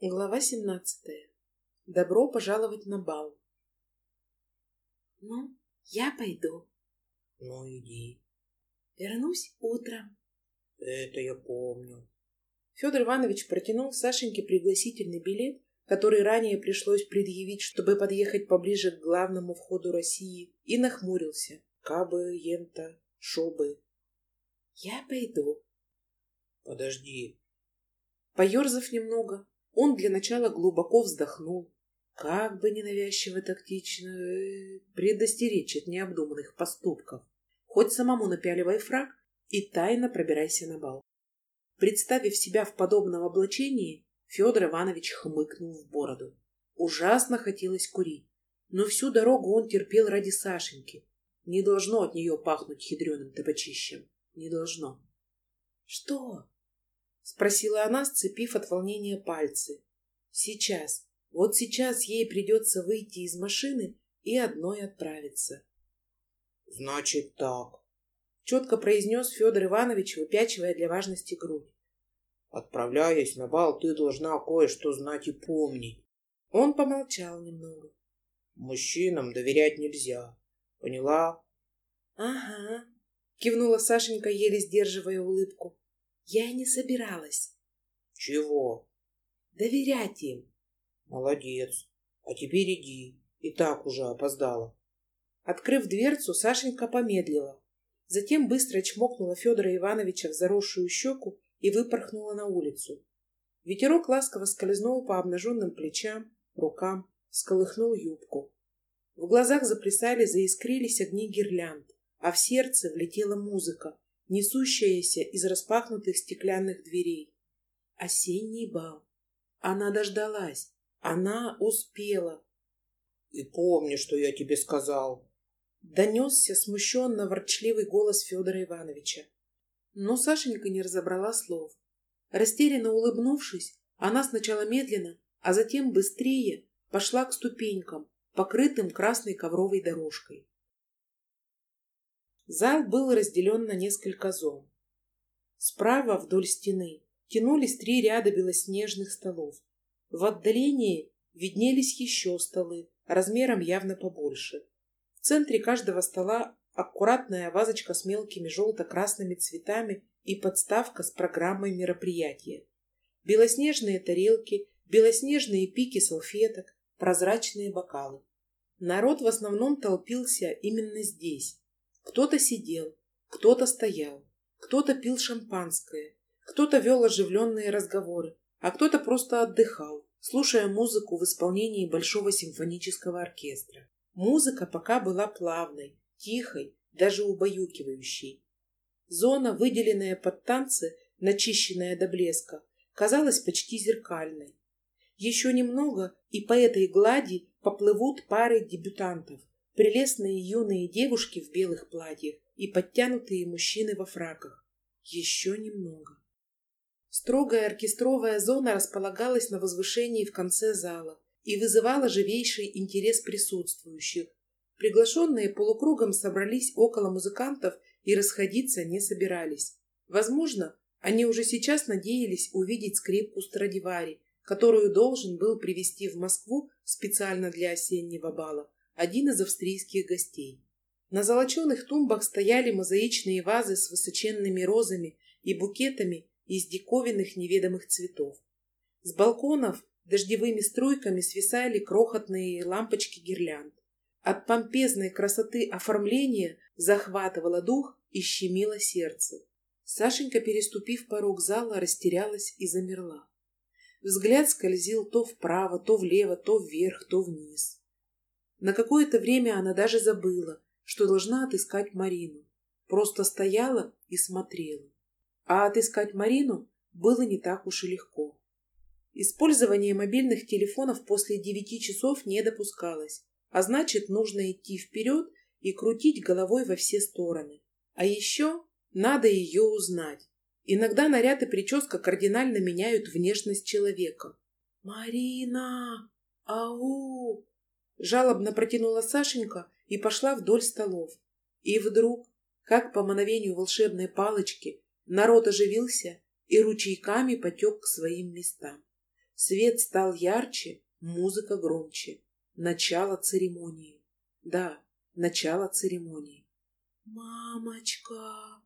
Глава семнадцатая. Добро пожаловать на бал. Ну, я пойду. Ну, иди. Вернусь утром. Это я помню. Федор Иванович протянул Сашеньке пригласительный билет, который ранее пришлось предъявить, чтобы подъехать поближе к главному входу России, и нахмурился. Кабы, ента, шобы. Я пойду. Подожди. Поерзав немного, он для начала глубоко вздохнул, как бы ненавязчиво тактично э, предостеречь от необдуманных поступков. Хоть самому напяливай фраг и тайно пробирайся на бал. Представив себя в подобном облачении, Федор Иванович хмыкнул в бороду. Ужасно хотелось курить, но всю дорогу он терпел ради Сашеньки. Не должно от нее пахнуть хитреным табачищем. Не должно. — Что? — спросила она, сцепив от волнения пальцы. «Сейчас, вот сейчас ей придется выйти из машины и одной отправиться». «Значит так», — четко произнес Федор Иванович, выпячивая для важности грудь. «Отправляясь на бал, ты должна кое-что знать и помнить». Он помолчал немного. «Мужчинам доверять нельзя. Поняла?» «Ага», — кивнула Сашенька, еле сдерживая улыбку. Я и не собиралась. Чего? Доверять им. Молодец. А теперь иди. И так уже опоздала. Открыв дверцу, Сашенька помедлила. Затем быстро чмокнула Федора Ивановича в заросшую щеку и выпорхнула на улицу. Ветерок ласково скользнул по обнаженным плечам, рукам, сколыхнул юбку. В глазах заплясали, заискрились огни гирлянд, а в сердце влетела музыка, несущаяся из распахнутых стеклянных дверей. Осенний бал. Она дождалась. Она успела. — И помни, что я тебе сказал. Донесся смущенно ворчливый голос Федора Ивановича. Но Сашенька не разобрала слов. Растерянно улыбнувшись, она сначала медленно, а затем быстрее пошла к ступенькам, покрытым красной ковровой дорожкой. Зал был разделен на несколько зон. Справа вдоль стены тянулись три ряда белоснежных столов. В отдалении виднелись еще столы, размером явно побольше. В центре каждого стола аккуратная вазочка с мелкими желто-красными цветами и подставка с программой мероприятия. Белоснежные тарелки, белоснежные пики салфеток, прозрачные бокалы. Народ в основном толпился именно здесь, кто-то сидел, кто-то стоял, кто-то пил шампанское, кто-то вел оживленные разговоры, а кто-то просто отдыхал, слушая музыку в исполнении Большого симфонического оркестра. Музыка пока была плавной, тихой, даже убаюкивающей. Зона, выделенная под танцы, начищенная до блеска, казалась почти зеркальной. Еще немного, и по этой глади поплывут пары дебютантов, прелестные юные девушки в белых платьях и подтянутые мужчины во фраках. Еще немного. Строгая оркестровая зона располагалась на возвышении в конце зала и вызывала живейший интерес присутствующих. Приглашенные полукругом собрались около музыкантов и расходиться не собирались. Возможно, они уже сейчас надеялись увидеть скрипку Страдивари, которую должен был привезти в Москву специально для осеннего бала один из австрийских гостей. На золоченых тумбах стояли мозаичные вазы с высоченными розами и букетами из диковинных неведомых цветов. С балконов дождевыми струйками свисали крохотные лампочки гирлянд. От помпезной красоты оформления захватывало дух и щемило сердце. Сашенька, переступив порог зала, растерялась и замерла. Взгляд скользил то вправо, то влево, то вверх, то вниз. На какое-то время она даже забыла, что должна отыскать Марину. Просто стояла и смотрела. А отыскать Марину было не так уж и легко. Использование мобильных телефонов после девяти часов не допускалось, а значит, нужно идти вперед и крутить головой во все стороны. А еще надо ее узнать. Иногда наряд и прическа кардинально меняют внешность человека. «Марина! Ау!» Жалобно протянула Сашенька и пошла вдоль столов. И вдруг, как по мановению волшебной палочки, народ оживился и ручейками потек к своим местам. Свет стал ярче, музыка громче. Начало церемонии. Да, начало церемонии. «Мамочка!»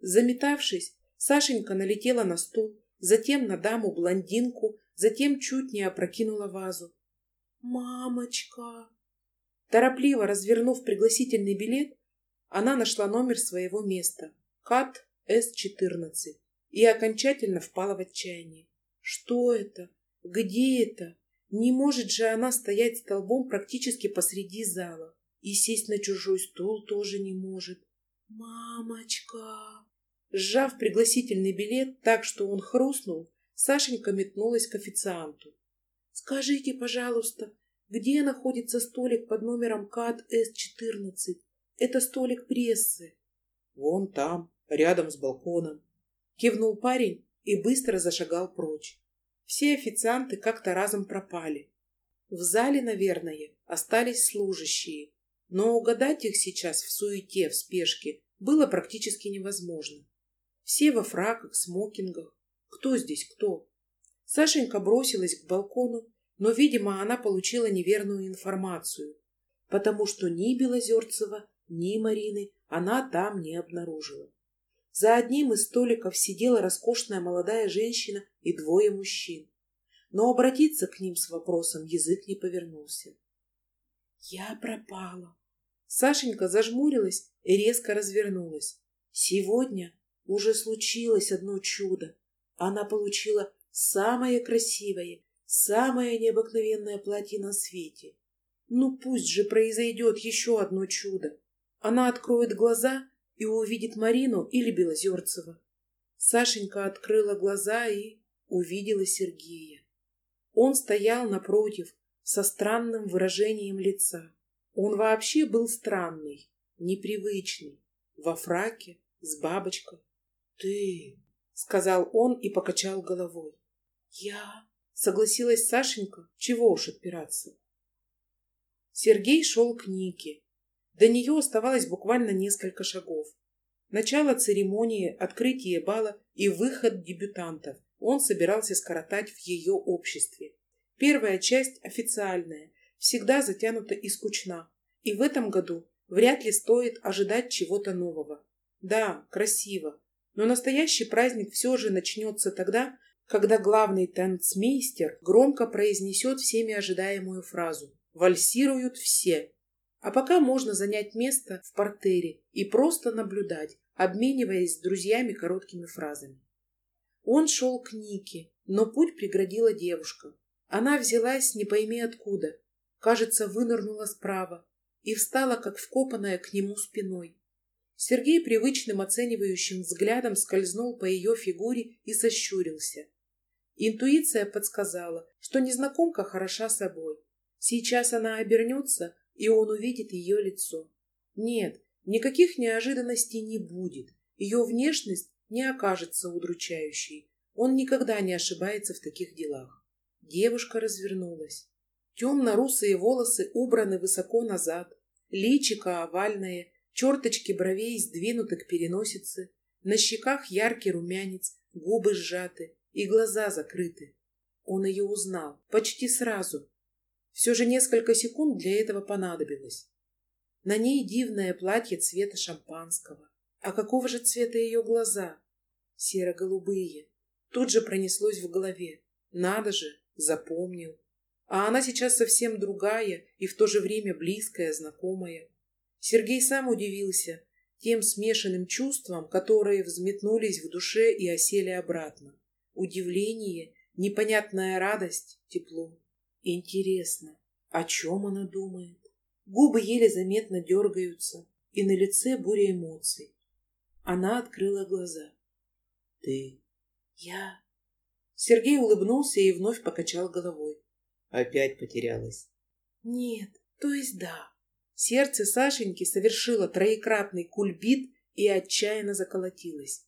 Заметавшись, Сашенька налетела на стул, затем на даму-блондинку, затем чуть не опрокинула вазу. «Мамочка!» Торопливо развернув пригласительный билет, она нашла номер своего места – КАТ С-14 и окончательно впала в отчаяние. Что это? Где это? Не может же она стоять столбом практически посреди зала. И сесть на чужой стул тоже не может. «Мамочка!» Сжав пригласительный билет так, что он хрустнул, Сашенька метнулась к официанту. «Скажите, пожалуйста, где находится столик под номером КАТ С-14? Это столик прессы». «Вон там, рядом с балконом», — кивнул парень и быстро зашагал прочь. Все официанты как-то разом пропали. В зале, наверное, остались служащие, но угадать их сейчас в суете, в спешке было практически невозможно. Все во фраках, смокингах. Кто здесь кто? Сашенька бросилась к балкону, но, видимо, она получила неверную информацию, потому что ни Белозерцева, ни Марины она там не обнаружила. За одним из столиков сидела роскошная молодая женщина и двое мужчин. Но обратиться к ним с вопросом язык не повернулся. «Я пропала». Сашенька зажмурилась и резко развернулась. Сегодня уже случилось одно чудо. Она получила самое красивое, самое необыкновенное платье на свете. Ну пусть же произойдет еще одно чудо. Она откроет глаза и увидит Марину или Белозерцева. Сашенька открыла глаза и увидела Сергея. Он стоял напротив со странным выражением лица. Он вообще был странный, непривычный, во фраке, с бабочкой. «Ты!» — сказал он и покачал головой. «Я!» — согласилась Сашенька. Чего уж отпираться. Сергей шел к Нике. До нее оставалось буквально несколько шагов. Начало церемонии, открытие бала и выход дебютантов он собирался скоротать в ее обществе. Первая часть официальная, всегда затянута и скучна. И в этом году вряд ли стоит ожидать чего-то нового. Да, красиво, но настоящий праздник все же начнется тогда, когда главный танцмейстер громко произнесет всеми ожидаемую фразу «Вальсируют все». А пока можно занять место в портере и просто наблюдать, обмениваясь с друзьями короткими фразами. Он шел к Нике, но путь преградила девушка. Она взялась не пойми откуда, кажется, вынырнула справа и встала, как вкопанная к нему спиной. Сергей привычным оценивающим взглядом скользнул по ее фигуре и сощурился. Интуиция подсказала, что незнакомка хороша собой. Сейчас она обернется, и он увидит ее лицо. Нет, Никаких неожиданностей не будет. Ее внешность не окажется удручающей. Он никогда не ошибается в таких делах. Девушка развернулась. Темно-русые волосы убраны высоко назад, личико овальное, черточки бровей сдвинуты к переносице, на щеках яркий румянец, губы сжаты и глаза закрыты. Он ее узнал почти сразу. Все же несколько секунд для этого понадобилось. На ней дивное платье цвета шампанского. А какого же цвета ее глаза? Серо-голубые. Тут же пронеслось в голове. Надо же, запомнил. А она сейчас совсем другая и в то же время близкая, знакомая. Сергей сам удивился тем смешанным чувствам, которые взметнулись в душе и осели обратно. Удивление, непонятная радость, тепло. Интересно, о чем она думает? Губы еле заметно дергаются, и на лице буря эмоций. Она открыла глаза. «Ты?» «Я?» Сергей улыбнулся и вновь покачал головой. «Опять потерялась?» «Нет, то есть да». Сердце Сашеньки совершило троекратный кульбит и отчаянно заколотилось.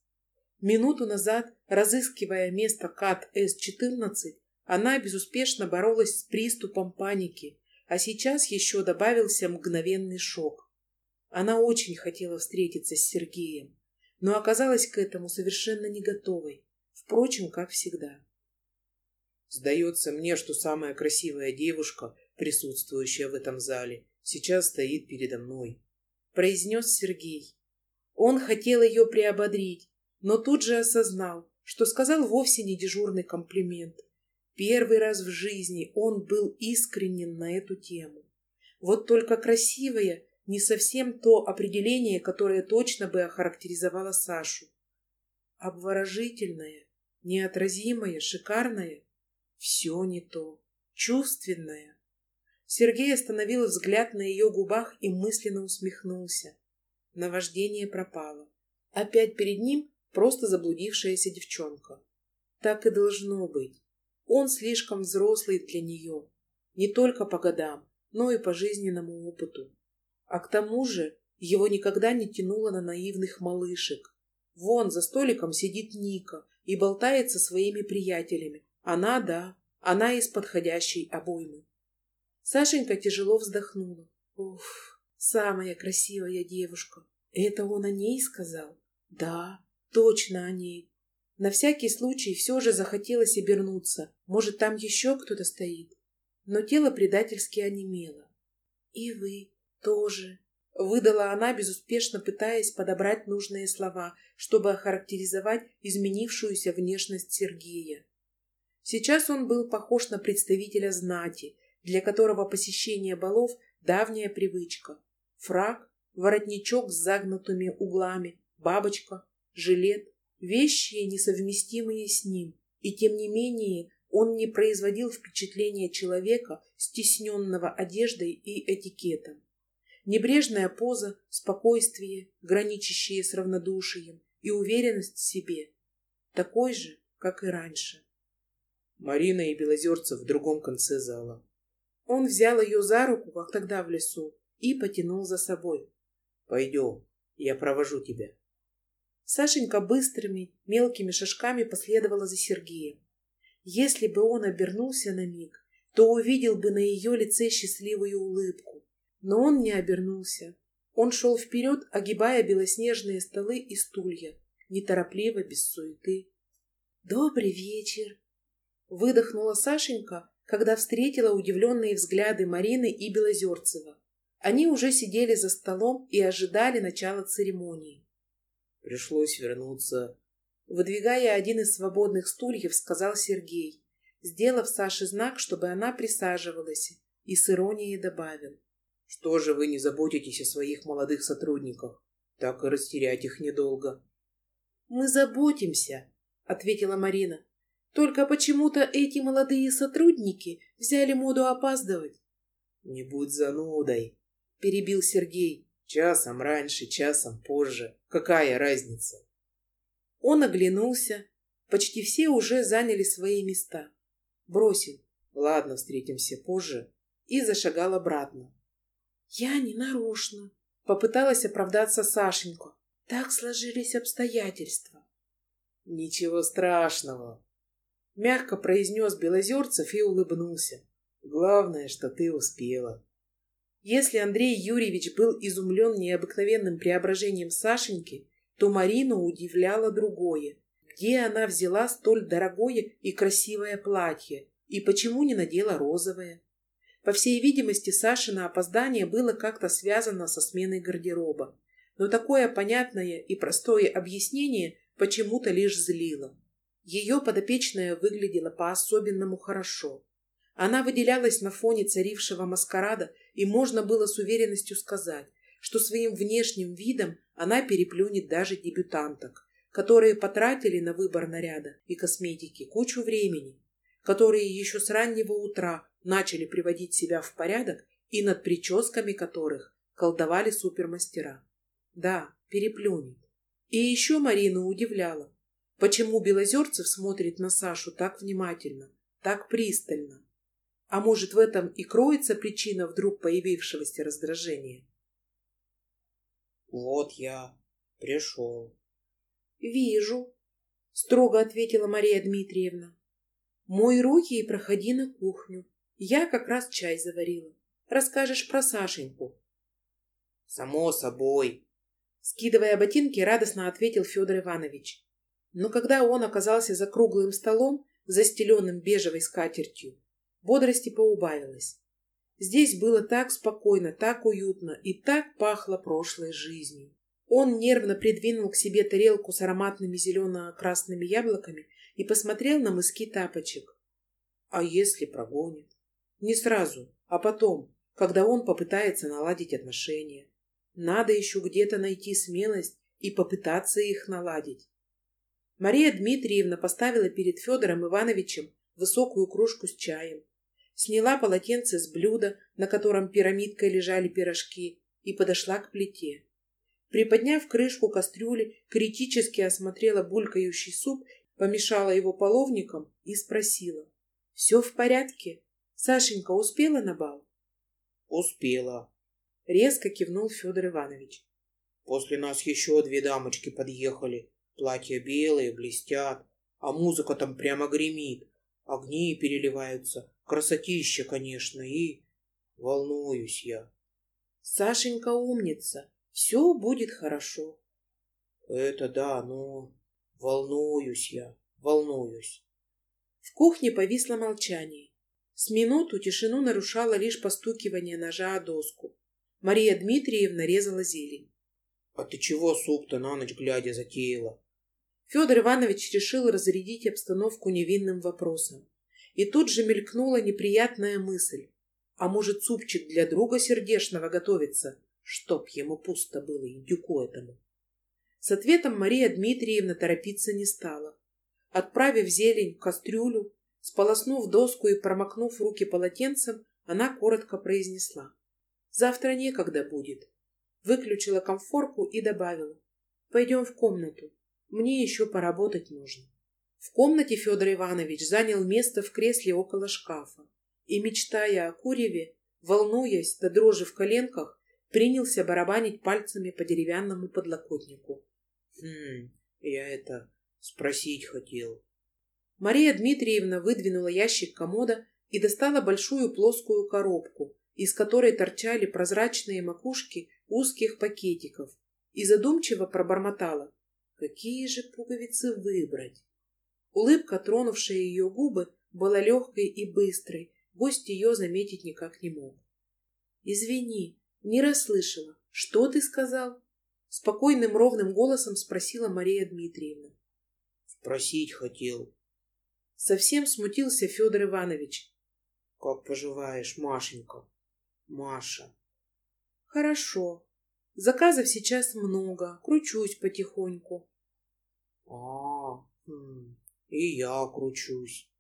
Минуту назад, разыскивая место КАТ С-14, она безуспешно боролась с приступом паники, а сейчас еще добавился мгновенный шок. Она очень хотела встретиться с Сергеем, но оказалась к этому совершенно не готовой, впрочем, как всегда. Сдается мне, что самая красивая девушка, присутствующая в этом зале, сейчас стоит передо мной. Произнес Сергей. Он хотел ее приободрить, но тут же осознал, что сказал вовсе не дежурный комплимент. Первый раз в жизни он был искренен на эту тему. Вот только красивая не совсем то определение, которое точно бы охарактеризовало Сашу. Обворожительная, неотразимая, шикарная — все не то, чувственная. Сергей остановил взгляд на ее губах и мысленно усмехнулся. Наваждение пропало. Опять перед ним просто заблудившаяся девчонка. Так и должно быть. Он слишком взрослый для нее. Не только по годам, но и по жизненному опыту. А к тому же его никогда не тянуло на наивных малышек. Вон за столиком сидит Ника и болтает со своими приятелями. Она, да, она из подходящей обоймы. Сашенька тяжело вздохнула. Уф, самая красивая девушка. Это он о ней сказал? Да, точно о ней. На всякий случай все же захотелось обернуться. Может, там еще кто-то стоит? но тело предательски онемело. «И вы тоже», — выдала она, безуспешно пытаясь подобрать нужные слова, чтобы охарактеризовать изменившуюся внешность Сергея. Сейчас он был похож на представителя знати, для которого посещение балов — давняя привычка. Фрак, воротничок с загнутыми углами, бабочка, жилет — вещи, несовместимые с ним, и тем не менее он не производил впечатления человека, стесненного одеждой и этикетом. Небрежная поза, спокойствие, граничащее с равнодушием и уверенность в себе. Такой же, как и раньше. Марина и Белозерцев в другом конце зала. Он взял ее за руку, как тогда в лесу, и потянул за собой. «Пойдем, я провожу тебя». Сашенька быстрыми, мелкими шажками последовала за Сергеем. Если бы он обернулся на миг, то увидел бы на ее лице счастливую улыбку. Но он не обернулся. Он шел вперед, огибая белоснежные столы и стулья, неторопливо, без суеты. «Добрый вечер!» Выдохнула Сашенька, когда встретила удивленные взгляды Марины и Белозерцева. Они уже сидели за столом и ожидали начала церемонии. Пришлось вернуться Выдвигая один из свободных стульев, сказал Сергей, сделав Саше знак, чтобы она присаживалась, и с иронией добавил. «Что же вы не заботитесь о своих молодых сотрудниках? Так и растерять их недолго». «Мы заботимся», — ответила Марина. «Только почему-то эти молодые сотрудники взяли моду опаздывать». «Не будь занудой», — перебил Сергей. «Часом раньше, часом позже. Какая разница?» Он оглянулся. Почти все уже заняли свои места. Бросил. Ладно, встретимся позже. И зашагал обратно. Я не нарочно. Попыталась оправдаться Сашенька. Так сложились обстоятельства. Ничего страшного. Мягко произнес Белозерцев и улыбнулся. Главное, что ты успела. Если Андрей Юрьевич был изумлен необыкновенным преображением Сашеньки, то Марину удивляло другое. Где она взяла столь дорогое и красивое платье? И почему не надела розовое? По всей видимости, Сашина опоздание было как-то связано со сменой гардероба. Но такое понятное и простое объяснение почему-то лишь злило. Ее подопечная выглядела по-особенному хорошо. Она выделялась на фоне царившего маскарада, и можно было с уверенностью сказать, что своим внешним видом она переплюнет даже дебютанток, которые потратили на выбор наряда и косметики кучу времени, которые еще с раннего утра начали приводить себя в порядок и над прическами которых колдовали супермастера. Да, переплюнет. И еще Марина удивляла, почему Белозерцев смотрит на Сашу так внимательно, так пристально. А может, в этом и кроется причина вдруг появившегося раздражения? Вот я пришел. Вижу, строго ответила Мария Дмитриевна. Мой руки и проходи на кухню. Я как раз чай заварила. Расскажешь про Сашеньку. Само собой. Скидывая ботинки, радостно ответил Федор Иванович. Но когда он оказался за круглым столом, застеленным бежевой скатертью, бодрости поубавилось. Здесь было так спокойно, так уютно и так пахло прошлой жизнью. Он нервно придвинул к себе тарелку с ароматными зелено-красными яблоками и посмотрел на мыски тапочек. А если прогонит? Не сразу, а потом, когда он попытается наладить отношения. Надо еще где-то найти смелость и попытаться их наладить. Мария Дмитриевна поставила перед Федором Ивановичем высокую кружку с чаем, сняла полотенце с блюда, на котором пирамидкой лежали пирожки, и подошла к плите. Приподняв крышку кастрюли, критически осмотрела булькающий суп, помешала его половником и спросила. — Все в порядке? Сашенька успела на бал? — Успела. Резко кивнул Федор Иванович. — После нас еще две дамочки подъехали. Платья белые, блестят, а музыка там прямо гремит. Огни переливаются. Красотища, конечно, и... Волнуюсь я. Сашенька умница. Все будет хорошо. Это да, но... Волнуюсь я, волнуюсь. В кухне повисло молчание. С минуту тишину нарушало лишь постукивание ножа о доску. Мария Дмитриевна резала зелень. — А ты чего суп-то на ночь глядя затеяла? Федор Иванович решил разрядить обстановку невинным вопросом. И тут же мелькнула неприятная мысль. А может, супчик для друга сердешного готовится, чтоб ему пусто было, индюку этому? С ответом Мария Дмитриевна торопиться не стала. Отправив зелень в кастрюлю, сполоснув доску и промокнув руки полотенцем, она коротко произнесла. «Завтра некогда будет». Выключила комфорку и добавила. «Пойдем в комнату. Мне еще поработать нужно. В комнате Федор Иванович занял место в кресле около шкафа и, мечтая о куреве, волнуясь до дрожи в коленках, принялся барабанить пальцами по деревянному подлокотнику. «Хм, я это спросить хотел». Мария Дмитриевна выдвинула ящик комода и достала большую плоскую коробку, из которой торчали прозрачные макушки узких пакетиков, и задумчиво пробормотала. Какие же пуговицы выбрать? Улыбка, тронувшая ее губы, была легкой и быстрой. Гость ее заметить никак не мог. «Извини, не расслышала. Что ты сказал?» Спокойным ровным голосом спросила Мария Дмитриевна. «Спросить хотел». Совсем смутился Федор Иванович. «Как поживаешь, Машенька?» «Маша». «Хорошо. Заказов сейчас много, кручусь потихоньку. А, хм, и я кручусь.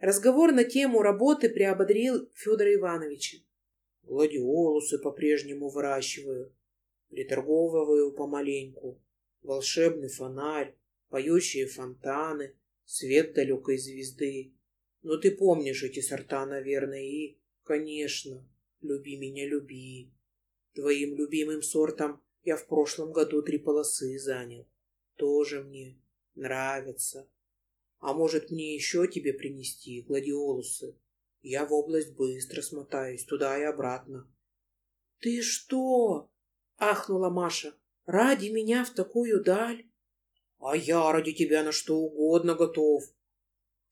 Разговор на тему работы приободрил Федора Ивановича. Гладиолусы по-прежнему выращиваю, приторговываю помаленьку. Волшебный фонарь, поющие фонтаны, свет далекой звезды. Но ты помнишь эти сорта, наверное, и, конечно, люби меня, люби. Твоим любимым сортом я в прошлом году три полосы занял. Тоже мне нравится. А может, мне еще тебе принести гладиолусы? Я в область быстро смотаюсь, туда и обратно. — Ты что? — ахнула Маша. — Ради меня в такую даль? — А я ради тебя на что угодно готов.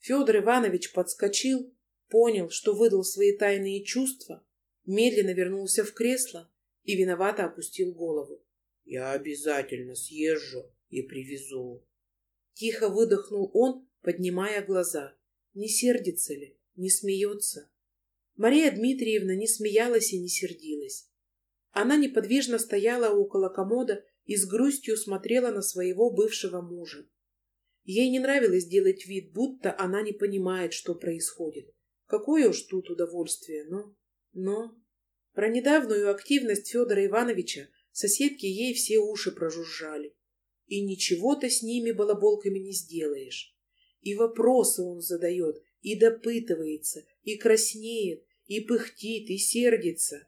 Федор Иванович подскочил, понял, что выдал свои тайные чувства, медленно вернулся в кресло и виновато опустил голову. «Я обязательно съезжу и привезу». Тихо выдохнул он, поднимая глаза. Не сердится ли, не смеется? Мария Дмитриевна не смеялась и не сердилась. Она неподвижно стояла около комода и с грустью смотрела на своего бывшего мужа. Ей не нравилось делать вид, будто она не понимает, что происходит. Какое уж тут удовольствие, но... Но... Про недавнюю активность Федора Ивановича соседки ей все уши прожужжали. И ничего-то с ними балаболками не сделаешь. И вопросы он задает, и допытывается, и краснеет, и пыхтит, и сердится.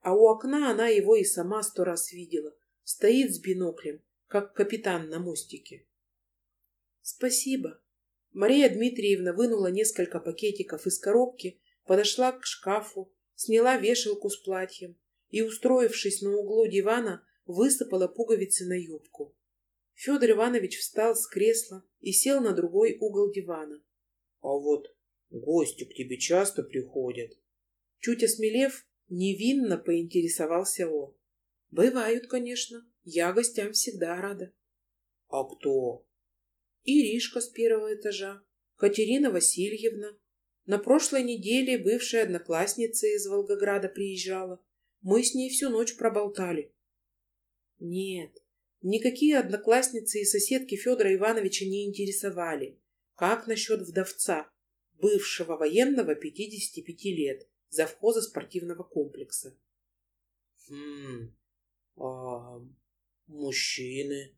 А у окна она его и сама сто раз видела. Стоит с биноклем, как капитан на мостике. Спасибо. Мария Дмитриевна вынула несколько пакетиков из коробки, подошла к шкафу, сняла вешалку с платьем и, устроившись на углу дивана, высыпала пуговицы на юбку. Федор Иванович встал с кресла и сел на другой угол дивана. А вот гости к тебе часто приходят? Чуть осмелев, невинно поинтересовался он. Бывают, конечно. Я гостям всегда рада. А кто? Иришка с первого этажа, Катерина Васильевна. На прошлой неделе бывшая одноклассница из Волгограда приезжала. Мы с ней всю ночь проболтали. Нет, никакие одноклассницы и соседки Федора Ивановича не интересовали. Как насчет вдовца, бывшего военного 55 лет, завхоза спортивного комплекса? Хм, а мужчины?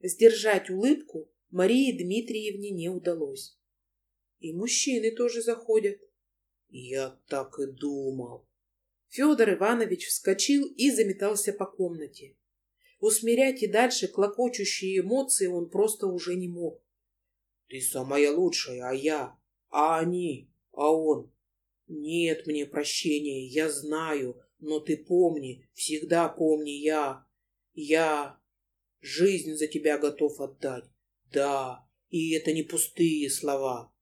Сдержать улыбку Марии Дмитриевне не удалось. И мужчины тоже заходят. Я так и думал. Федор Иванович вскочил и заметался по комнате. Усмирять и дальше клокочущие эмоции он просто уже не мог. Ты самая лучшая, а я, а они, а он. Нет мне прощения, я знаю, но ты помни, всегда помни я. Я жизнь за тебя готов отдать. Да, и это не пустые слова.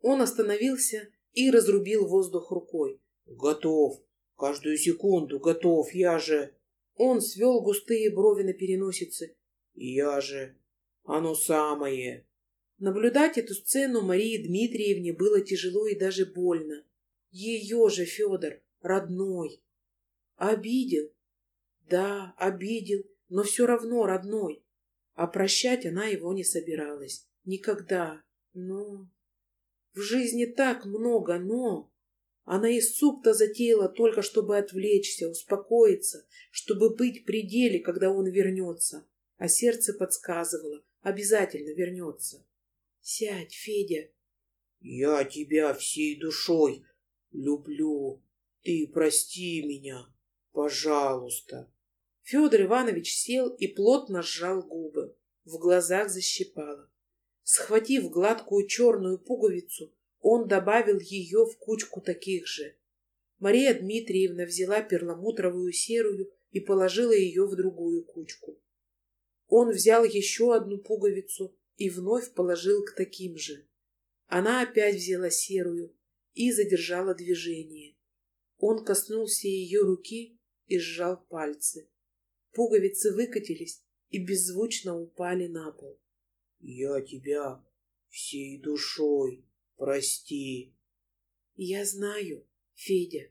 Он остановился и разрубил воздух рукой. Готов. Каждую секунду готов. Я же... Он свел густые брови на переносице. Я же... Оно самое. Наблюдать эту сцену Марии Дмитриевне было тяжело и даже больно. Ее же Федор, родной. Обидел. Да, обидел, но все равно родной. А прощать она его не собиралась. Никогда. Но... В жизни так много «но». Она и суп-то затеяла только, чтобы отвлечься, успокоиться, чтобы быть при деле, когда он вернется. А сердце подсказывало, обязательно вернется. Сядь, Федя. Я тебя всей душой люблю. Ты прости меня, пожалуйста. Федор Иванович сел и плотно сжал губы. В глазах защипало. Схватив гладкую черную пуговицу, он добавил ее в кучку таких же. Мария Дмитриевна взяла перламутровую серую и положила ее в другую кучку. Он взял еще одну пуговицу и вновь положил к таким же. Она опять взяла серую и задержала движение. Он коснулся ее руки и сжал пальцы. Пуговицы выкатились и беззвучно упали на пол. Я тебя всей душой прости. Я знаю, Федя.